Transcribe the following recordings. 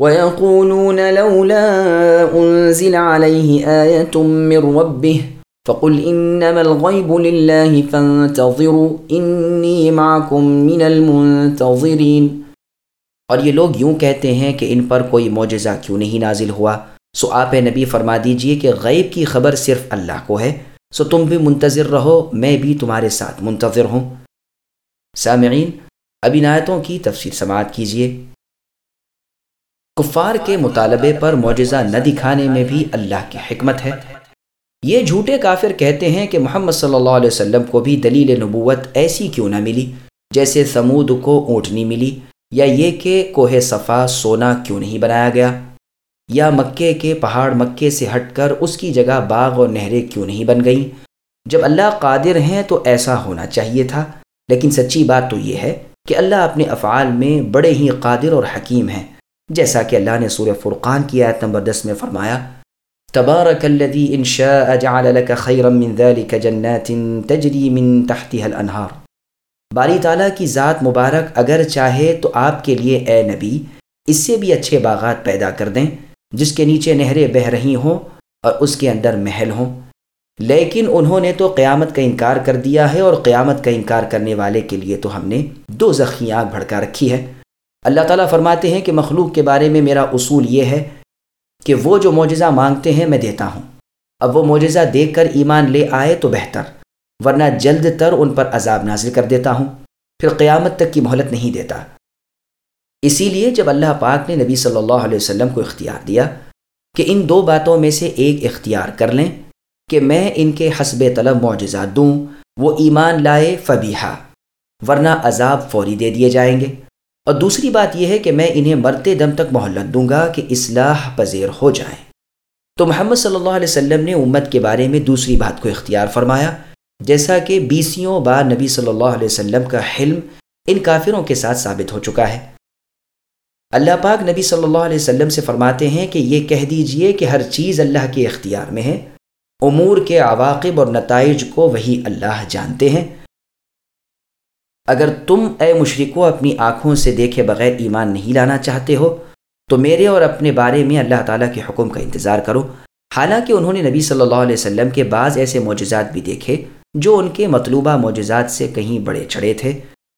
وَيَقُولُونَ لَوْلَا أُنزِلَ عَلَيْهِ آيَةٌ مِّن رَبِّهِ فَقُلْ إِنَّمَا الْغَيْبُ لِلَّهِ فَانْتَظِرُوا إِنِّي مَعَكُمْ مِنَ الْمُنْتَظِرِينَ۔ اور یہ لوگ یوں کہتے ہیں کہ ان پر کوئی معجزہ کیوں نہیں نازل ہوا؟ سو آپ نبی فرما دیجیے کہ غیب کی خبر صرف اللہ کو ہے۔ سو تم بھی منتظر رہو، میں بھی تمہارے ساتھ منتظر ہوں۔ سامعین، اب عنایتوں کی تفسیر سماعت کیجیے کفار کے مطالبے پر معجزہ نہ دکھانے میں بھی اللہ کی حکمت ہے۔ یہ جھوٹے کافر کہتے ہیں کہ محمد صلی اللہ علیہ وسلم کو بھی دلیل نبوت ایسی کیوں نہ ملی، جیسے سمود کو اونٹنی ملی، یا یہ کہ کوہ صفا سونا کیوں نہیں بنایا گیا، یا مکے کے پہاڑ مکے سے ہٹ کر اس کی جگہ باغ اور نہریں کیوں نہیں بن گئیں۔ جب اللہ قادر ہیں تو ایسا ہونا چاہیے تھا، لیکن سچی بات تو یہ ہے کہ اللہ اپنے افعال میں بڑے ہی قادر اور حکیم ہیں۔ جیسا کہ اللہ نے سورہ فرقان کی آیت نمبر دس میں فرمایا، تبارک الذي ان شاء جعل لك خيرا من ذلك جنات تجري من تحتها الانهار باری تعالیٰ کی ذات مبارک اگر چاہے تو آپ کے لیے اے نبی، اس سے بھی اچھے باغات پیدا کر دیں، جس کے نیچے نہریں بہہ رہی ہوں اور اس کے اندر محل ہوں۔ لیکن انہوں نے تو قیامت کا انکار کر دیا ہے اور قیامت کا انکار کرنے والے کے لیے تو ہم نے دو زخمی آگ بھڑکا رکھی ہے۔ اللہ تعالیٰ فرماتے ہیں کہ مخلوق کے بارے میں میرا اصول یہ ہے کہ وہ جو معجزہ مانگتے ہیں میں دیتا ہوں۔ اب وہ معجزہ دیکھ کر ایمان لے آئے تو بہتر، ورنہ جلد تر ان پر عذاب نازل کر دیتا ہوں، پھر قیامت تک کی مہلت نہیں دیتا۔ اسی لیے جب اللہ پاک نے نبی صلی اللہ علیہ وسلم کو اختیار دیا کہ ان دو باتوں میں سے ایک اختیار کر لیں کہ میں ان کے حسب طلب معجزات دوں، وہ ایمان لائے فبیحا، ورنہ عذاب فوری دے دیے جائیں گے۔ اور دوسری بات یہ ہے کہ میں انہیں مرتے دم تک مہلت دوں گا کہ اصلاح پذیر ہو جائیں۔ تو محمد صلی اللہ علیہ وسلم نے امت کے بارے میں دوسری بات کو اختیار فرمایا، جیسا کہ بیسیوں بار نبی صلی اللہ علیہ وسلم کا حلم ان کافروں کے ساتھ ثابت ہو چکا ہے۔ اللہ پاک نبی صلی اللہ علیہ وسلم سے فرماتے ہیں کہ یہ کہہ دیجیے کہ ہر چیز اللہ کے اختیار میں ہے۔ امور کے عواقب اور نتائج کو وہی اللہ جانتے ہیں۔ اگر تم اے مشرکو اپنی آنکھوں سے دیکھے بغیر ایمان نہیں لانا چاہتے ہو، تو میرے اور اپنے بارے میں اللہ تعالیٰ کے حکم کا انتظار کرو۔ حالانکہ انہوں نے نبی صلی اللہ علیہ وسلم کے بعض ایسے معجزات بھی دیکھے، جو ان کے مطلوبہ معجزات سے کہیں بڑے چڑھے تھے۔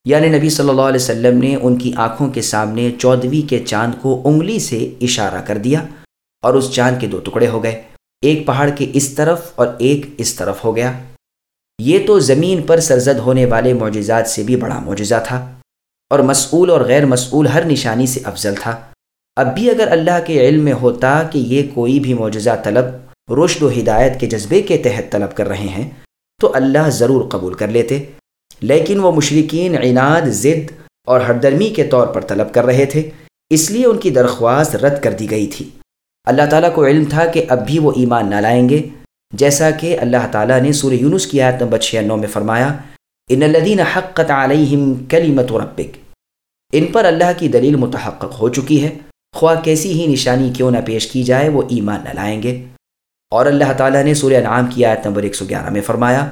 یعنی نبی صلی اللہ علیہ وسلم نے ان کی آنکھوں کے سامنے چودھویں کے چاند کو انگلی سے اشارہ کر دیا اور اس چاند کے دو ٹکڑے ہو گئے۔ ایک پہاڑ کے اس طرف اور ایک اس طرف ہو گیا۔ یہ تو زمین پر سرزد ہونے والے معجزات سے بھی بڑا معجزہ تھا اور مسئول اور غیر مسئول ہر نشانی سے افضل تھا۔ اب بھی اگر اللہ کے علم میں ہوتا کہ یہ کوئی بھی معجزہ طلب، رشد و ہدایت کے جذبے کے تحت طلب کر رہے ہیں، تو اللہ ضرور قبول کر لیتے۔ لیکن وہ مشرقین عناد، ضد اور ہردرمی کے طور پر طلب کر رہے تھے، اس لیے ان کی درخواست رد کر دی گئی تھی۔ اللہ تعالیٰ کو علم تھا کہ اب بھی وہ ایمان نہ لائیں گے۔ جیسا کہ اللہ تعالیٰ نے سورہ یونس کی آیت نمبر چھیانو میں فرمایا، ان الدین حقت علیہم کلیمت ربک ان پر اللہ کی دلیل متحقق ہو چکی ہے۔ خواہ کیسی ہی نشانی کیوں نہ پیش کی جائے، وہ ایمان نہ لائیں گے۔ اور اللہ تعالیٰ نے سورہ انعام کی آیت نمبر 111 میں فرمایا،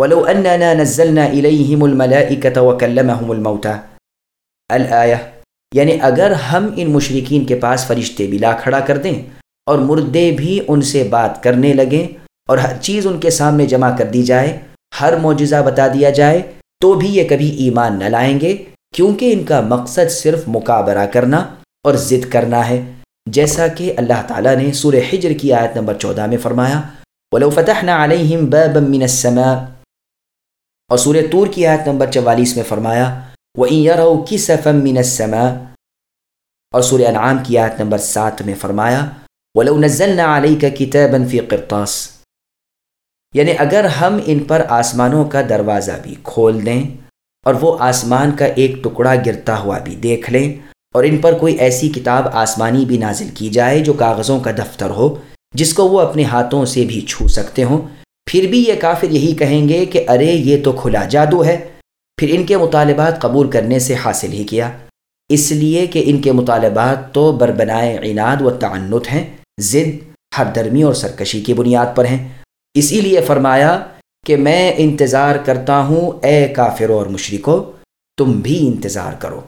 ولو اننا نزلنا الیہم الملائکۃ وکلمہم الموتى الآیہ یعنی اگر ہم ان مشرقین کے پاس فرشتے بھی لا کھڑا کر دیں اور مردے بھی ان سے بات کرنے لگیں اور ہر چیز ان کے سامنے جمع کر دی جائے، ہر معجزہ بتا دیا جائے، تو بھی یہ کبھی ایمان نہ لائیں گے، کیونکہ ان کا مقصد صرف مقابرہ کرنا اور ضد کرنا ہے۔ جیسا کہ اللہ تعالیٰ نے سورہ حجر کی آیت نمبر چودہ میں فرمایا، وَلَوْ فَتَحْنَا عَلَيْهِمْ بَابًا مِّنَ السَّمَاءِ اور سورہ طور کی آیت نمبر چوالیس میں فرمایا، وَإِن يَرَوْا كِسَفًا مِّنَ السَّمَاءِ اور سورہ انعام کی آیت نمبر سات میں فرمایا وَلَوْ نَزَّلْنَا عَلَيْكَ كِتَابًا فِي قِرْطَاسِ۔ یعنی اگر ہم ان پر آسمانوں کا دروازہ بھی کھول دیں اور وہ آسمان کا ایک ٹکڑا گرتا ہوا بھی دیکھ لیں اور ان پر کوئی ایسی کتاب آسمانی بھی نازل کی جائے جو کاغذوں کا دفتر ہو، جس کو وہ اپنے ہاتھوں سے بھی چھو سکتے ہوں، پھر بھی یہ کافر یہی کہیں گے کہ ارے، یہ تو کھلا جادو ہے۔ پھر ان کے مطالبات قبول کرنے سے حاصل ہی کیا۔ اس لیے کہ ان کے مطالبات تو بربنائے عناد و تعنت ہیں۔ ضد ہر درمی اور سرکشی کی بنیاد پر ہیں۔ اسی لیے فرمایا کہ میں انتظار کرتا ہوں، اے کافر اور مشرکو تم بھی انتظار کرو۔